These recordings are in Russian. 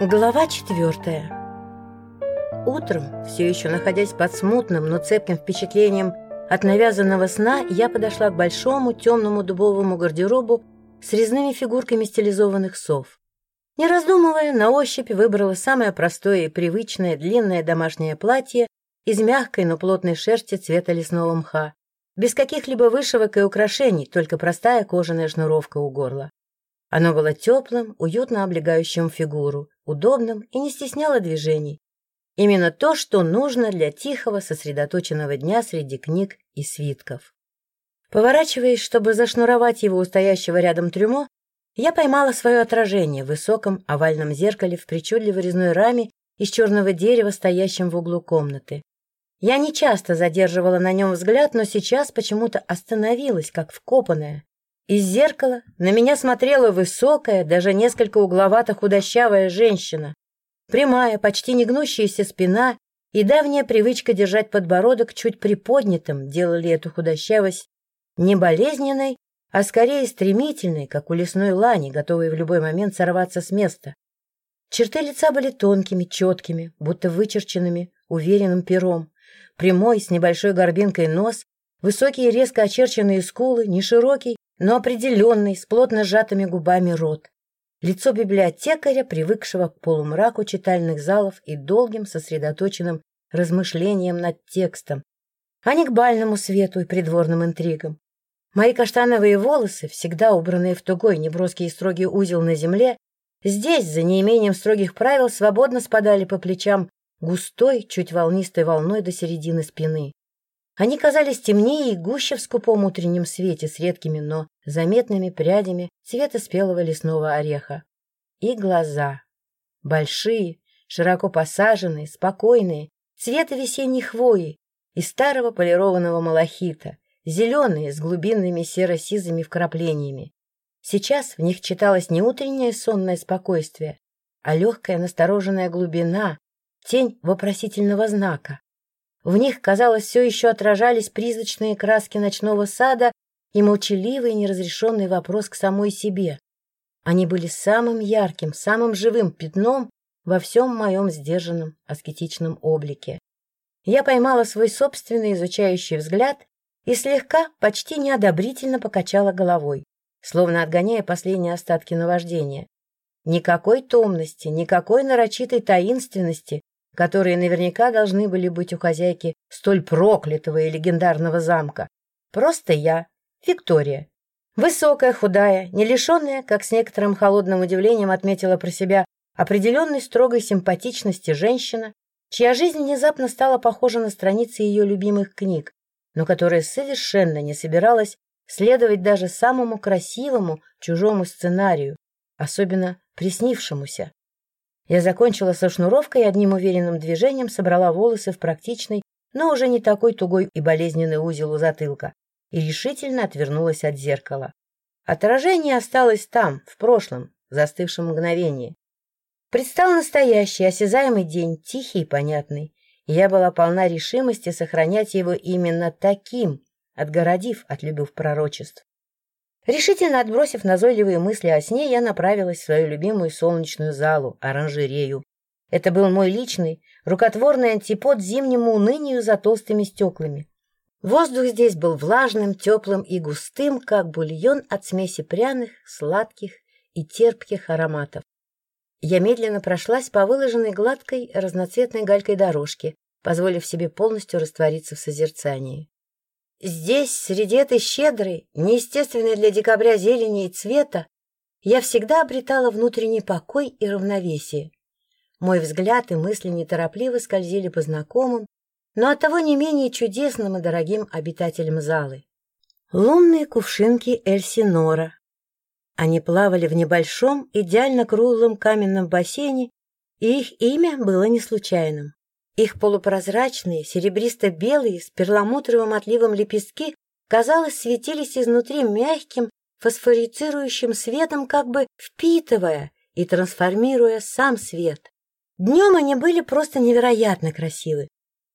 Глава четвертая. Утром, все еще находясь под смутным, но цепким впечатлением от навязанного сна, я подошла к большому темному дубовому гардеробу с резными фигурками стилизованных сов. Не раздумывая, на ощупь выбрала самое простое и привычное длинное домашнее платье из мягкой, но плотной шерсти цвета лесного мха, без каких-либо вышивок и украшений, только простая кожаная шнуровка у горла. Оно было теплым, уютно облегающим фигуру, удобным и не стесняло движений. Именно то, что нужно для тихого, сосредоточенного дня среди книг и свитков. Поворачиваясь, чтобы зашнуровать его у стоящего рядом трюмо, я поймала свое отражение в высоком овальном зеркале в причудливой резной раме из черного дерева, стоящем в углу комнаты. Я не часто задерживала на нем взгляд, но сейчас почему-то остановилась, как вкопанная, из зеркала на меня смотрела высокая, даже несколько угловато худощавая женщина. Прямая, почти не гнущаяся спина и давняя привычка держать подбородок чуть приподнятым делали эту худощавость не болезненной, а скорее стремительной, как у лесной лани, готовой в любой момент сорваться с места. Черты лица были тонкими, четкими, будто вычерченными, уверенным пером. Прямой, с небольшой горбинкой нос, высокие резко очерченные скулы, не широкий, но определенный, с плотно сжатыми губами рот. Лицо библиотекаря, привыкшего к полумраку читальных залов и долгим сосредоточенным размышлениям над текстом, а не к бальному свету и придворным интригам. Мои каштановые волосы, всегда убранные в тугой, неброский и строгий узел на земле, здесь, за неимением строгих правил, свободно спадали по плечам густой, чуть волнистой волной до середины спины. Они казались темнее и гуще в скупом утреннем свете с редкими, но заметными прядями цвета спелого лесного ореха. И глаза. Большие, широко посаженные, спокойные, цвета весенней хвои и старого полированного малахита, зеленые, с глубинными серо-сизыми вкраплениями. Сейчас в них читалось не утреннее сонное спокойствие, а легкая настороженная глубина, тень вопросительного знака. В них, казалось, все еще отражались призрачные краски ночного сада и молчаливый неразрешенный вопрос к самой себе. Они были самым ярким, самым живым пятном во всем моем сдержанном аскетичном облике. Я поймала свой собственный изучающий взгляд и слегка, почти неодобрительно покачала головой, словно отгоняя последние остатки наваждения. Никакой томности, никакой нарочитой таинственности, которые наверняка должны были быть у хозяйки столь проклятого и легендарного замка. Просто я, Виктория. Высокая, худая, не лишенная, как с некоторым холодным удивлением отметила про себя, определенной строгой симпатичности женщина, чья жизнь внезапно стала похожа на страницы ее любимых книг, но которая совершенно не собиралась следовать даже самому красивому чужому сценарию, особенно приснившемуся. Я закончила со шнуровкой и одним уверенным движением собрала волосы в практичный, но уже не такой тугой и болезненный узел у затылка, и решительно отвернулась от зеркала. Отражение осталось там, в прошлом, застывшем мгновении. Предстал настоящий, осязаемый день, тихий и понятный, и я была полна решимости сохранять его именно таким, отгородив от любых пророчеств. Решительно отбросив назойливые мысли о сне, я направилась в свою любимую солнечную залу, оранжерею. Это был мой личный, рукотворный антипод зимнему унынию за толстыми стеклами. Воздух здесь был влажным, теплым и густым, как бульон от смеси пряных, сладких и терпких ароматов. Я медленно прошлась по выложенной гладкой разноцветной галькой дорожке, позволив себе полностью раствориться в созерцании. Здесь, среди этой щедрой, неестественной для декабря зелени и цвета, я всегда обретала внутренний покой и равновесие. Мой взгляд и мысли неторопливо скользили по знакомым, но оттого не менее чудесным и дорогим обитателям залы. Лунные кувшинки Эльсинора. Они плавали в небольшом, идеально круглом каменном бассейне, и их имя было не случайным. Их полупрозрачные, серебристо-белые, с перламутровым отливом лепестки, казалось, светились изнутри мягким, фосфорицирующим светом, как бы впитывая и трансформируя сам свет. Днем они были просто невероятно красивы.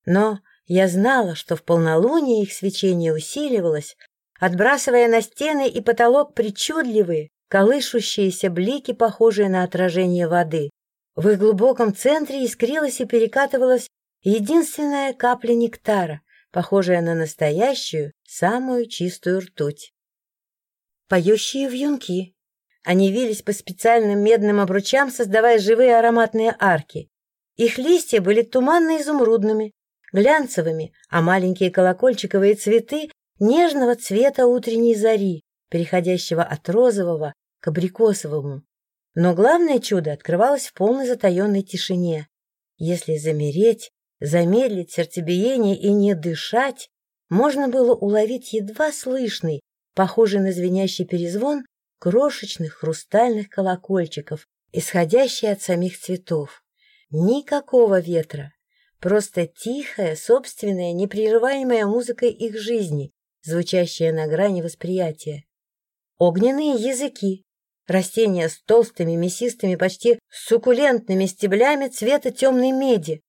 Но я знала, что в полнолуние их свечение усиливалось, отбрасывая на стены и потолок причудливые, колышущиеся блики, похожие на отражение воды. В их глубоком центре искрилась и перекатывалась единственная капля нектара, похожая на настоящую, самую чистую ртуть. Поющие вьюнки. Они вились по специальным медным обручам, создавая живые ароматные арки. Их листья были туманно-изумрудными, глянцевыми, а маленькие колокольчиковые цветы нежного цвета утренней зари, переходящего от розового к абрикосовому. Но главное чудо открывалось в полной затаенной тишине. Если замереть, замедлить сердцебиение и не дышать, можно было уловить едва слышный, похожий на звенящий перезвон, крошечных хрустальных колокольчиков, исходящий от самих цветов. Никакого ветра, просто тихая, собственная, непрерываемая музыка их жизни, звучащая на грани восприятия. Огненные языки, растения с толстыми, мясистыми, почти суккулентными стеблями цвета темной меди,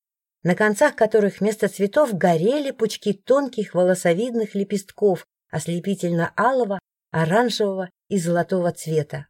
на концах которых вместо цветов горели пучки тонких волосовидных лепестков ослепительно-алого, оранжевого и золотого цвета.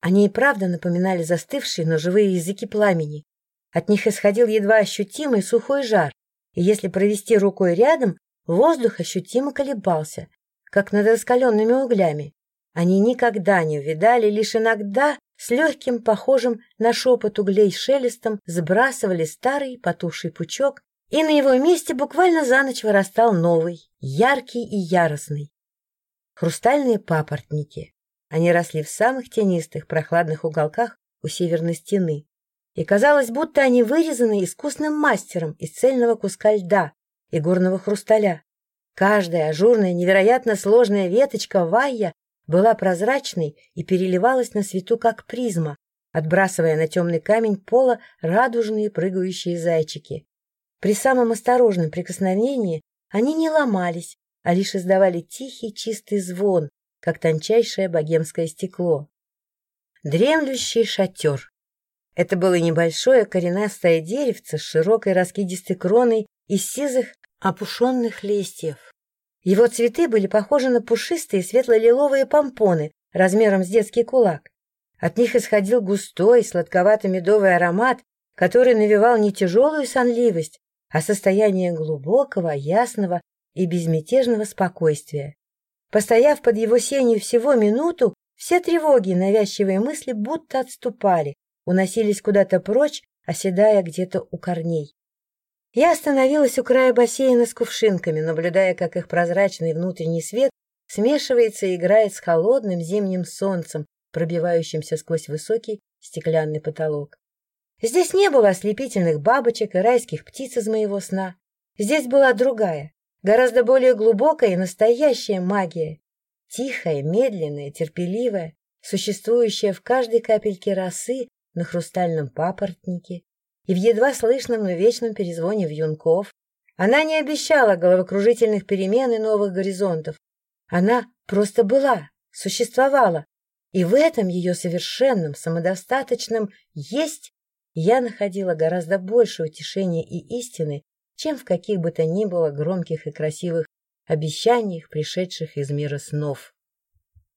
Они и правда напоминали застывшие, но живые языки пламени. От них исходил едва ощутимый сухой жар, и если провести рукой рядом, воздух ощутимо колебался, как над раскаленными углями. Они никогда не увидали, лишь иногда с легким, похожим на шепот углей шелестом, сбрасывали старый потухший пучок, и на его месте буквально за ночь вырастал новый, яркий и яростный. Хрустальные папоротники. Они росли в самых тенистых, прохладных уголках у северной стены. И казалось, будто они вырезаны искусным мастером из цельного куска льда и горного хрусталя. Каждая ажурная, невероятно сложная веточка вайя была прозрачной и переливалась на свету, как призма, отбрасывая на темный камень пола радужные прыгающие зайчики. При самом осторожном прикосновении они не ломались, а лишь издавали тихий чистый звон, как тончайшее богемское стекло. Дремлющий шатер. Это было небольшое коренастое деревце с широкой раскидистой кроной из сизых опушенных листьев. Его цветы были похожи на пушистые светло-лиловые помпоны размером с детский кулак. От них исходил густой, сладковато-медовый аромат, который навевал не тяжелую сонливость, а состояние глубокого, ясного и безмятежного спокойствия. Постояв под его сенью всего минуту, все тревоги и навязчивые мысли будто отступали, уносились куда-то прочь, оседая где-то у корней. Я остановилась у края бассейна с кувшинками, наблюдая, как их прозрачный внутренний свет смешивается и играет с холодным зимним солнцем, пробивающимся сквозь высокий стеклянный потолок. Здесь не было ослепительных бабочек и райских птиц из моего сна. Здесь была другая, гораздо более глубокая и настоящая магия. Тихая, медленная, терпеливая, существующая в каждой капельке росы на хрустальном папоротнике, и в едва слышном, но вечном перезвоне вьюнков. Она не обещала головокружительных перемен и новых горизонтов. Она просто была, существовала, и в этом ее совершенном, самодостаточном «есть» я находила гораздо больше утешения и истины, чем в каких бы то ни было громких и красивых обещаниях, пришедших из мира снов.